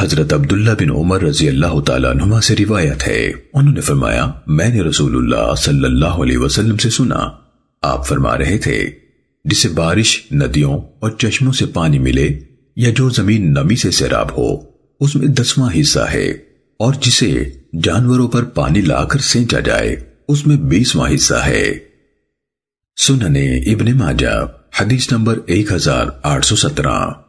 حضرت عبداللہ بن عمر رضی اللہ تعالیٰ عنہما سے روایت ہے۔ انہوں نے فرمایا، میں نے رسول اللہ صلی اللہ علیہ وسلم سے سنا۔ آپ فرما رہے تھے، جسے بارش، ندیوں اور چشموں سے پانی ملے یا جو زمین نمی سے سیراب ہو، اس میں دسواں حصہ ہے۔ اور جسے جانوروں پر پانی لا کر سینچا جائے، اس میں بیسواں حصہ ہے۔ سننے ابن ماجہ، حدیث نمبر ایک ہزار آٹھ سو سترہ۔